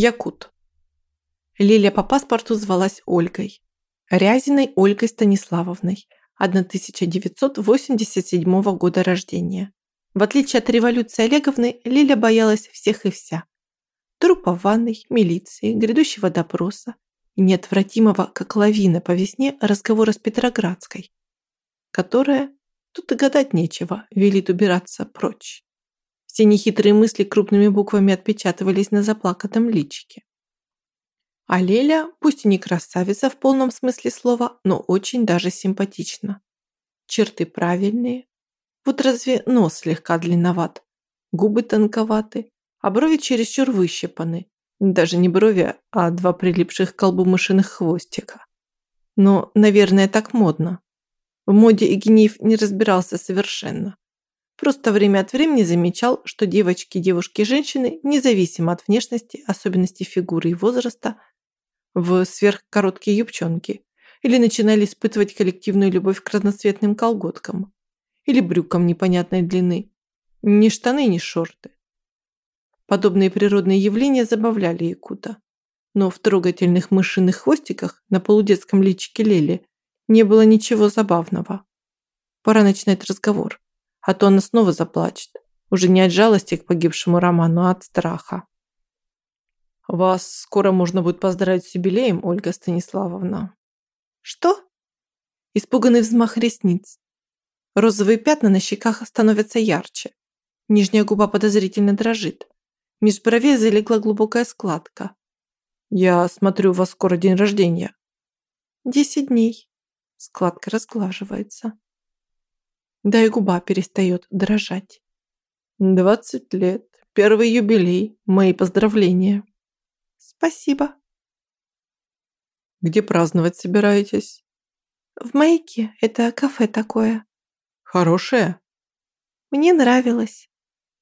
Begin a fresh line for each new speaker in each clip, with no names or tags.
Якут. Лиля по паспорту звалась Ольгой. Рязиной Ольгой Станиславовной, 1987 года рождения. В отличие от революции Олеговны, Лиля боялась всех и вся. Трупа в ванной, милиции, грядущего допроса и неотвратимого, как лавина по весне, разговора с Петроградской, которая, тут и гадать нечего, велит убираться прочь. Все нехитрые мысли крупными буквами отпечатывались на заплаканном личике. А Леля, пусть и не красавица в полном смысле слова, но очень даже симпатична. Черты правильные. Вот разве нос слегка длинноват, губы тонковаты, а брови чересчур выщипаны. Даже не брови, а два прилипших к колбу мышиных хвостика. Но, наверное, так модно. В моде Игинеев не разбирался совершенно. Просто время от времени замечал, что девочки, девушки и женщины, независимо от внешности, особенностей фигуры и возраста, в сверхкороткие юбчонки, или начинали испытывать коллективную любовь к разноцветным колготкам, или брюкам непонятной длины. Ни штаны, ни шорты. Подобные природные явления забавляли Якута. Но в трогательных мышиных хвостиках на полудетском личике Лели не было ничего забавного. Пора начинать разговор, а то она снова заплачет. Уже не от жалости к погибшему Роману, а от страха. Вас скоро можно будет поздравить с юбилеем, Ольга Станиславовна. Что? Испуганный взмах ресниц. Розовые пятна на щеках становятся ярче. Нижняя губа подозрительно дрожит. Меж бровей залегла глубокая складка. Я смотрю, у вас скоро день рождения. Десять дней. Складка разглаживается. Да и губа перестает дрожать. Двадцать лет. Первый юбилей. Мои поздравления. Спасибо. Где праздновать собираетесь? В Маяке. Это кафе такое. Хорошее? Мне нравилось.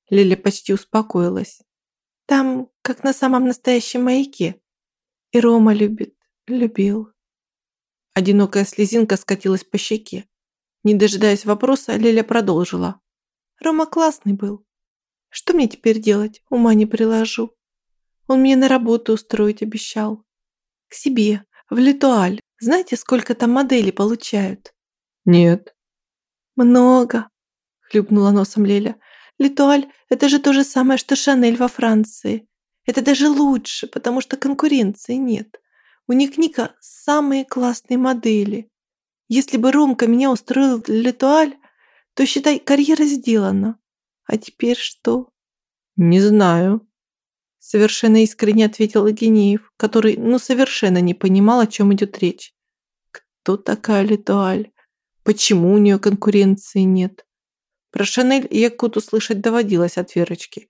Лиля почти успокоилась. Там, как на самом настоящем маяке. И Рома любит, любил. Одинокая слезинка скатилась по щеке. Не дожидаясь вопроса, Лиля продолжила. Рома классный был. Что мне теперь делать? Ума не приложу. Он мне на работу устроить обещал. К себе, в Литуаль. Знаете, сколько там моделей получают? Нет. Много, хлюпнула носом Леля. Литуаль – это же то же самое, что Шанель во Франции. Это даже лучше, потому что конкуренции нет. У них Ника самые классные модели. Если бы Ромка меня устроил в Литуаль, то, считай, карьера сделана. А теперь что? Не знаю, Совершенно искренне ответил Агинеев, который ну совершенно не понимал, о чем идет речь. Кто такая Литуаль? Почему у нее конкуренции нет? Про Шанель Якут услышать доводилось от Верочки,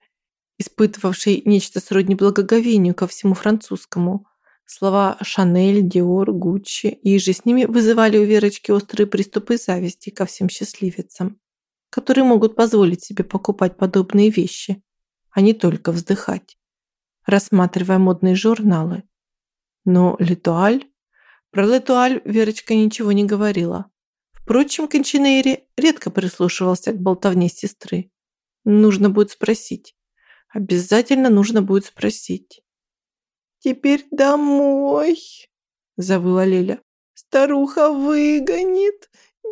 испытывавшей нечто сродни благоговению ко всему французскому. Слова Шанель, Диор, Гуччи и же с ними вызывали у Верочки острые приступы зависти ко всем счастливицам, которые могут позволить себе покупать подобные вещи, а не только вздыхать рассматривая модные журналы. Но Литуаль... Про Литуаль Верочка ничего не говорила. Впрочем, Кончинейри редко прислушивался к болтовне сестры. Нужно будет спросить. Обязательно нужно будет спросить. «Теперь домой!» – завыла Леля. «Старуха выгонит,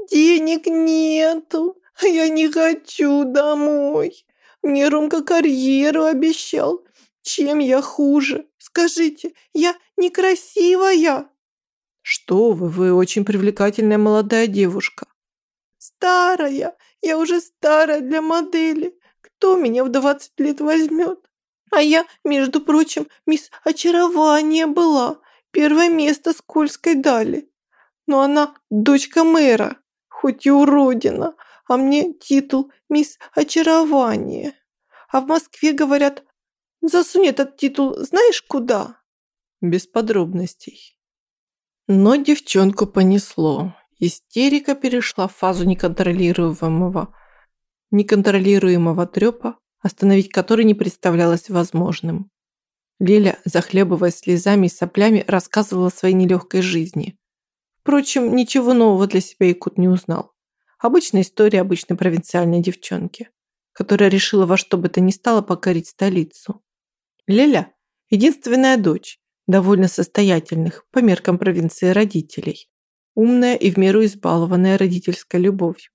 денег нету, а я не хочу домой. Мне Ромка карьеру обещал, чем я хуже? Скажите, я некрасивая? Что вы, вы очень привлекательная молодая девушка. Старая, я уже старая для модели. Кто меня в 20 лет возьмет? А я, между прочим, мисс Очарование была. Первое место Скользкой дали. Но она дочка мэра, хоть и уродина, а мне титул мисс Очарование. А в Москве, говорят, Засунь этот титул знаешь куда?» Без подробностей. Но девчонку понесло. Истерика перешла в фазу неконтролируемого, неконтролируемого трёпа, остановить который не представлялось возможным. Леля, захлебываясь слезами и соплями, рассказывала о своей нелегкой жизни. Впрочем, ничего нового для себя Якут не узнал. Обычная история обычной провинциальной девчонки, которая решила во что бы то ни стало покорить столицу. Леля, Единственная дочь, довольно состоятельных по меркам провинции родителей, умная и в меру избалованная родительской любовью.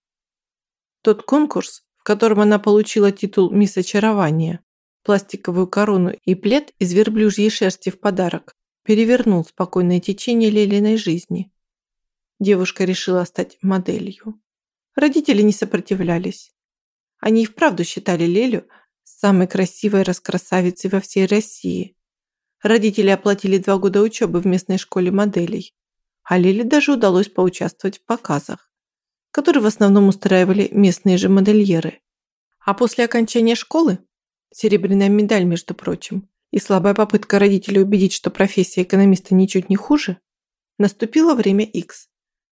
Тот конкурс, в котором она получила титул «Мисс Очарования», пластиковую корону и плед из верблюжьей шерсти в подарок, перевернул спокойное течение Лелиной жизни. Девушка решила стать моделью. Родители не сопротивлялись. Они и вправду считали Лелю самой красивой раскрасавицей во всей России. Родители оплатили два года учебы в местной школе моделей, а Леле даже удалось поучаствовать в показах, которые в основном устраивали местные же модельеры. А после окончания школы серебряная медаль, между прочим, и слабая попытка родителей убедить, что профессия экономиста ничуть не хуже, наступило время X.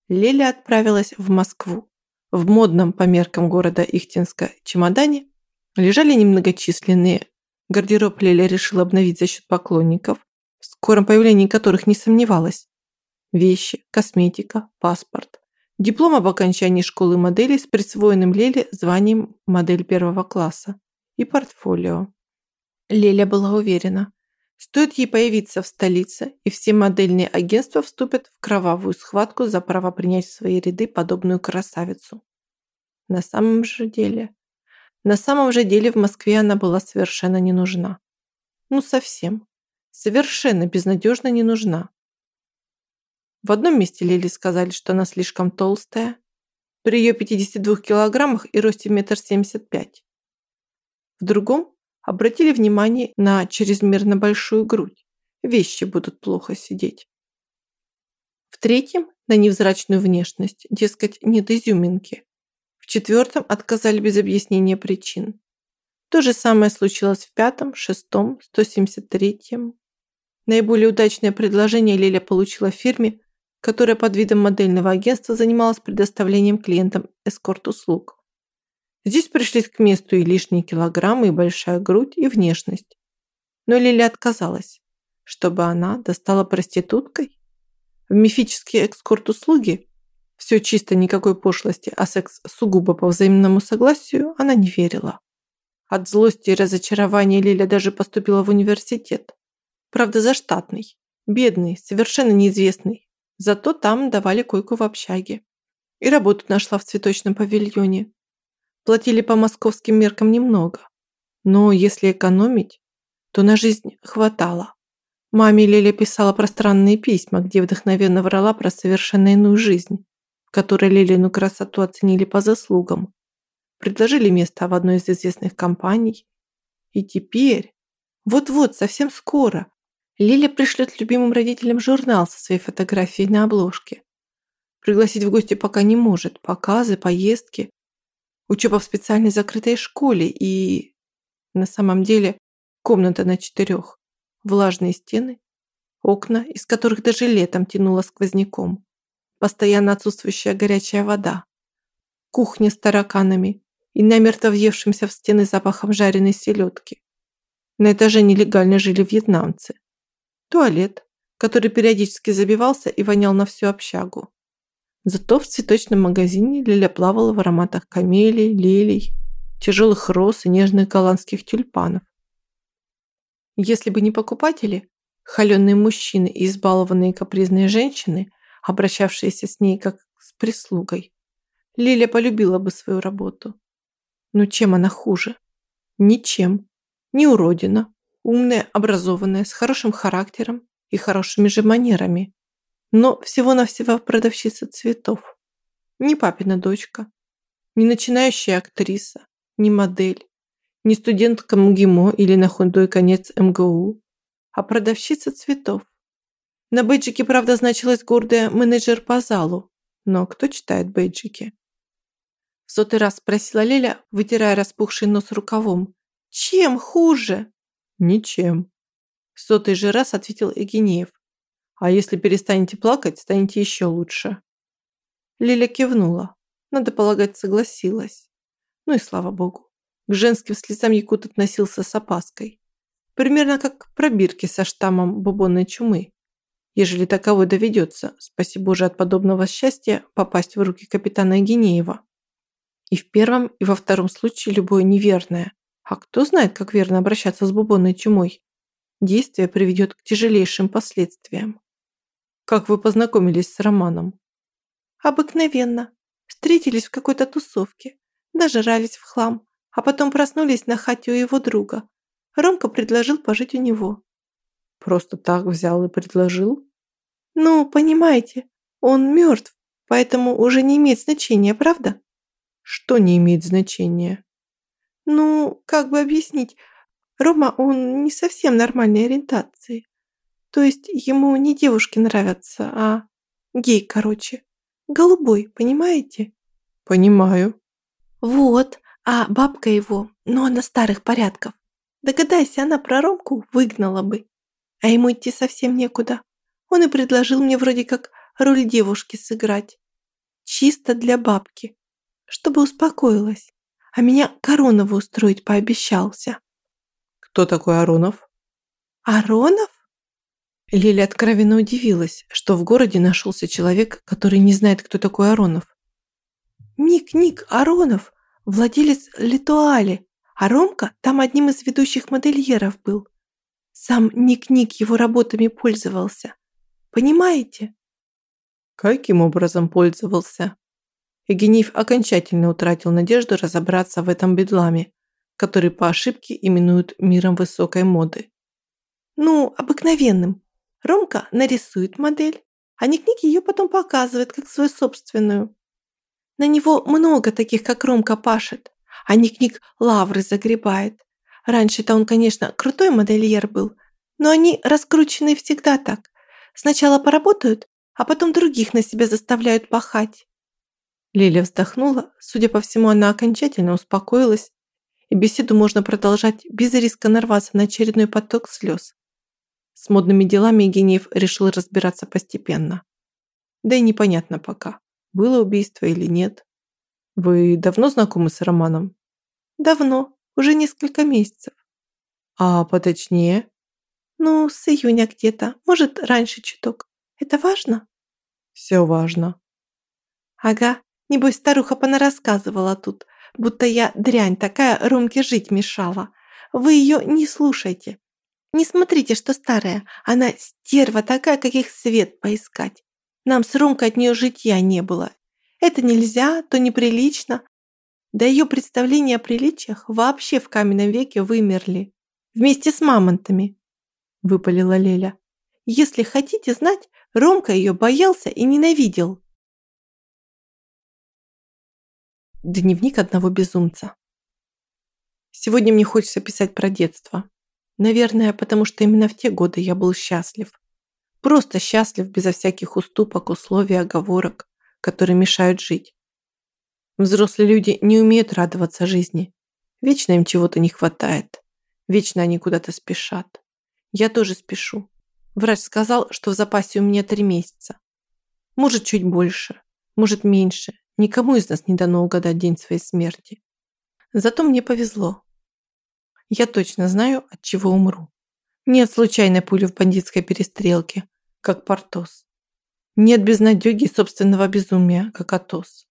Леля отправилась в Москву. В модном по меркам города Ихтинска чемодане лежали немногочисленные. Гардероб Леля решила обновить за счет поклонников, в скором появлении которых не сомневалась. Вещи, косметика, паспорт. Диплом об окончании школы моделей с присвоенным Леле званием модель первого класса и портфолио. Леля была уверена, стоит ей появиться в столице, и все модельные агентства вступят в кровавую схватку за право принять в свои ряды подобную красавицу. На самом же деле, на самом же деле в Москве она была совершенно не нужна. Ну совсем, совершенно безнадежно не нужна. В одном месте Лили сказали, что она слишком толстая, при ее 52 килограммах и росте метр семьдесят пять. В другом обратили внимание на чрезмерно большую грудь. Вещи будут плохо сидеть. В третьем – на невзрачную внешность, дескать, нет изюминки. В четвертом отказали без объяснения причин. То же самое случилось в пятом, шестом, 173-м. Наиболее удачное предложение Лиля получила в фирме, которая под видом модельного агентства занималась предоставлением клиентам эскорт-услуг. Здесь пришлись к месту и лишние килограммы, и большая грудь, и внешность. Но Лили отказалась, чтобы она достала проституткой. В мифические экскорт-услуги все чисто никакой пошлости, а секс сугубо по взаимному согласию она не верила. От злости и разочарования Лиля даже поступила в университет. Правда, заштатный, бедный, совершенно неизвестный. Зато там давали койку в общаге. И работу нашла в цветочном павильоне. Платили по московским меркам немного. Но если экономить, то на жизнь хватало. Маме Леля писала пространные письма, где вдохновенно врала про совершенно иную жизнь, в которой Лилину красоту оценили по заслугам. Предложили место в одной из известных компаний. И теперь, вот-вот, совсем скоро, Лиля пришлет любимым родителям журнал со своей фотографией на обложке. Пригласить в гости пока не может. Показы, поездки учеба в специальной закрытой школе и... На самом деле комната на четырех, влажные стены, окна, из которых даже летом тянуло сквозняком, постоянно отсутствующая горячая вода, кухня с тараканами и намертво въевшимся в стены запахом жареной селедки. На этаже нелегально жили вьетнамцы. Туалет, который периодически забивался и вонял на всю общагу. Зато в цветочном магазине Лиля плавала в ароматах камелий, лилий, тяжелых роз и нежных голландских тюльпанов. Если бы не покупатели, холеные мужчины и избалованные капризные женщины, обращавшиеся с ней как с прислугой, Лиля полюбила бы свою работу. Но чем она хуже? Ничем. Не уродина, умная, образованная, с хорошим характером и хорошими же манерами но всего-навсего продавщица цветов. Не папина дочка, не начинающая актриса, не модель, не студентка МГИМО или на худой конец МГУ, а продавщица цветов. На бейджике, правда, значилась гордая менеджер по залу, но кто читает бейджики? В сотый раз спросила Леля, вытирая распухший нос рукавом. «Чем хуже?» «Ничем». В сотый же раз ответил Эгинеев, а если перестанете плакать, станете еще лучше. Лиля кивнула. Надо полагать, согласилась. Ну и слава богу. К женским слезам Якут относился с опаской. Примерно как к пробирке со штаммом бубонной чумы. Ежели таковой доведется, спаси Боже от подобного счастья, попасть в руки капитана Гинеева. И в первом, и во втором случае любое неверное. А кто знает, как верно обращаться с бубонной чумой? Действие приведет к тяжелейшим последствиям. Как вы познакомились с Романом? Обыкновенно. Встретились в какой-то тусовке. Дожрались в хлам. А потом проснулись на хате у его друга. Ромка предложил пожить у него. Просто так взял и предложил? Ну, понимаете, он мертв, поэтому уже не имеет значения, правда? Что не имеет значения? Ну, как бы объяснить, Рома, он не совсем нормальной ориентации. То есть ему не девушки нравятся, а гей, короче. Голубой, понимаете? Понимаю. Вот, а бабка его, ну она старых порядков. Догадайся, она про Ромку выгнала бы. А ему идти совсем некуда. Он и предложил мне вроде как роль девушки сыграть. Чисто для бабки. Чтобы успокоилась. А меня Коронову устроить пообещался. Кто такой Аронов? Аронов? Лиля откровенно удивилась, что в городе нашелся человек, который не знает, кто такой Аронов. Ник, Ник, Аронов, владелец Литуали, а Ромка там одним из ведущих модельеров был. Сам Ник-Ник его работами пользовался. Понимаете? Каким образом пользовался? Евгеньев окончательно утратил надежду разобраться в этом бедламе, который по ошибке именуют миром высокой моды. Ну, обыкновенным, Ромка нарисует модель, а Ник-Ник ее потом показывает как свою собственную. На него много таких, как Ромка, пашет, а Ник-Ник лавры загребает. Раньше-то он, конечно, крутой модельер был, но они раскручены всегда так. Сначала поработают, а потом других на себя заставляют пахать. Лиля вздохнула. Судя по всему, она окончательно успокоилась, и беседу можно продолжать без риска нарваться на очередной поток слез. С модными делами Евгеньев решил разбираться постепенно. Да и непонятно пока, было убийство или нет. Вы давно знакомы с Романом? Давно, уже несколько месяцев. А поточнее? Ну, с июня где-то, может, раньше чуток. Это важно? Все важно. Ага, небось старуха понарассказывала тут, будто я дрянь такая Ромке жить мешала. Вы ее не слушайте. Не смотрите, что старая. Она стерва такая, каких свет поискать. Нам с Ромкой от нее житья не было. Это нельзя, то неприлично. Да ее представления о приличиях вообще в каменном веке вымерли. Вместе с мамонтами, выпалила Леля. Если хотите знать, Ромка ее боялся и ненавидел. Дневник одного безумца. Сегодня мне хочется писать про детство. Наверное, потому что именно в те годы я был счастлив. Просто счастлив, безо всяких уступок, условий, оговорок, которые мешают жить. Взрослые люди не умеют радоваться жизни. Вечно им чего-то не хватает. Вечно они куда-то спешат. Я тоже спешу. Врач сказал, что в запасе у меня три месяца. Может, чуть больше, может, меньше. Никому из нас не дано угадать день своей смерти. Зато мне повезло. Я точно знаю, от чего умру. Не от случайной пули в бандитской перестрелке, как Портос. Не от безнадёги собственного безумия, как Атос.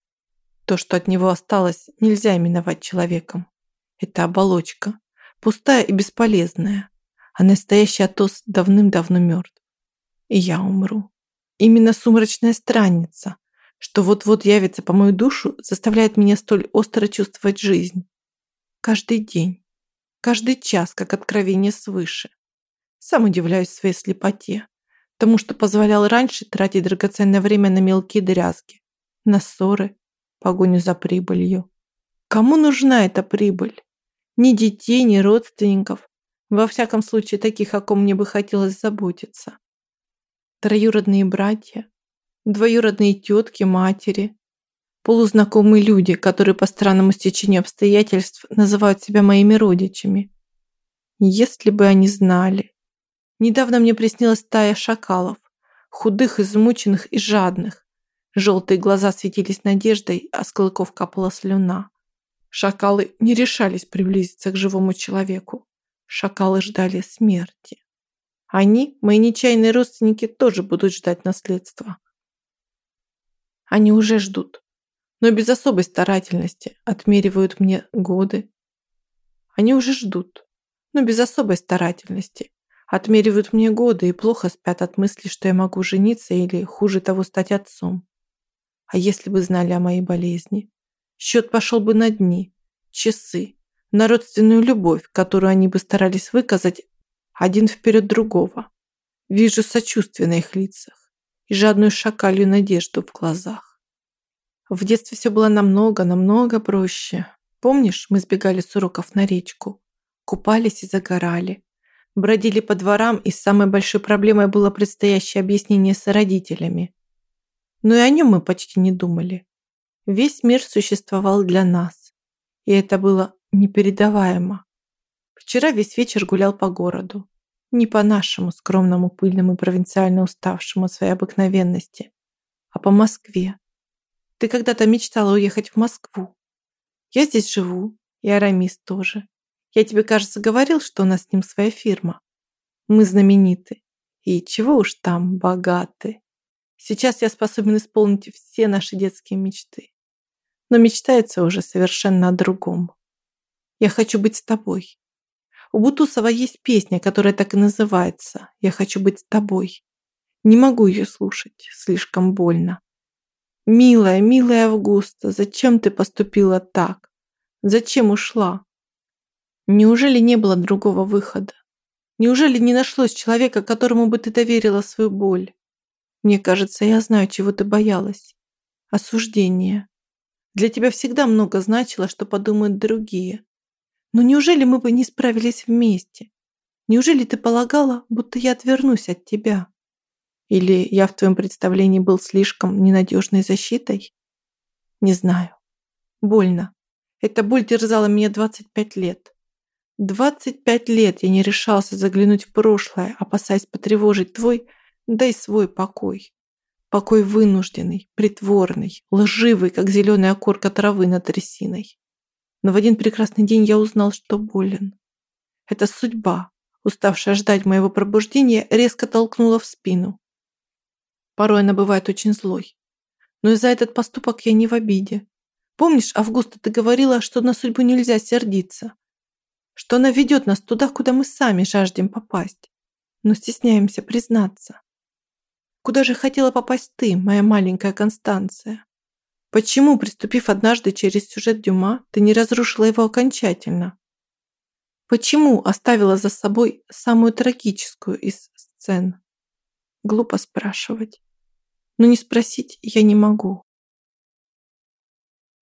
То, что от него осталось, нельзя именовать человеком. Это оболочка, пустая и бесполезная. А настоящий Атос давным-давно мертв. И я умру. Именно сумрачная странница, что вот-вот явится по мою душу, заставляет меня столь остро чувствовать жизнь. Каждый день. Каждый час, как откровение свыше. Сам удивляюсь своей слепоте. Тому, что позволял раньше тратить драгоценное время на мелкие дрязги, на ссоры, погоню за прибылью. Кому нужна эта прибыль? Ни детей, ни родственников. Во всяком случае, таких, о ком мне бы хотелось заботиться. Троюродные братья, двоюродные тетки, матери, полузнакомые люди, которые по странному стечению обстоятельств называют себя моими родичами. Если бы они знали. Недавно мне приснилась стая шакалов, худых, измученных и жадных. Желтые глаза светились надеждой, а с клыков капала слюна. Шакалы не решались приблизиться к живому человеку. Шакалы ждали смерти. Они, мои нечаянные родственники, тоже будут ждать наследства. Они уже ждут но без особой старательности отмеривают мне годы. Они уже ждут, но без особой старательности, Отмеривают мне годы и плохо спят от мысли, что я могу жениться или, хуже того, стать отцом. А если бы знали о моей болезни? Счет пошел бы на дни, часы, на родственную любовь, которую они бы старались выказать один вперед другого. Вижу сочувствие на их лицах и жадную шакалью надежду в глазах. В детстве все было намного, намного проще. Помнишь, мы сбегали с уроков на речку, купались и загорали, бродили по дворам, и самой большой проблемой было предстоящее объяснение с родителями. Но и о нем мы почти не думали. Весь мир существовал для нас, и это было непередаваемо. Вчера весь вечер гулял по городу. Не по нашему скромному, пыльному и провинциально уставшему своей обыкновенности, а по Москве. Ты когда-то мечтала уехать в Москву. Я здесь живу, и Арамис тоже. Я тебе, кажется, говорил, что у нас с ним своя фирма. Мы знамениты. И чего уж там, богаты. Сейчас я способен исполнить все наши детские мечты. Но мечтается уже совершенно о другом. Я хочу быть с тобой. У Бутусова есть песня, которая так и называется «Я хочу быть с тобой». Не могу ее слушать, слишком больно. Милая, милая Августа, зачем ты поступила так? Зачем ушла? Неужели не было другого выхода? Неужели не нашлось человека, которому бы ты доверила свою боль? Мне кажется, я знаю, чего ты боялась. Осуждение. Для тебя всегда много значило, что подумают другие. Но неужели мы бы не справились вместе? Неужели ты полагала, будто я отвернусь от тебя? Или я в твоем представлении был слишком ненадежной защитой? Не знаю. Больно. Эта боль терзала меня 25 лет. 25 лет я не решался заглянуть в прошлое, опасаясь потревожить твой, да и свой покой. Покой вынужденный, притворный, лживый, как зеленая окорка травы над трясиной. Но в один прекрасный день я узнал, что болен. Это судьба, уставшая ждать моего пробуждения, резко толкнула в спину. Порой она бывает очень злой. Но и за этот поступок я не в обиде. Помнишь, Августа, ты говорила, что на судьбу нельзя сердиться, что она ведет нас туда, куда мы сами жаждем попасть, но стесняемся признаться. Куда же хотела попасть ты, моя маленькая Констанция? Почему, приступив однажды через сюжет Дюма, ты не разрушила его окончательно? Почему оставила за собой самую трагическую из сцен? Глупо спрашивать. Но не спросить я не могу.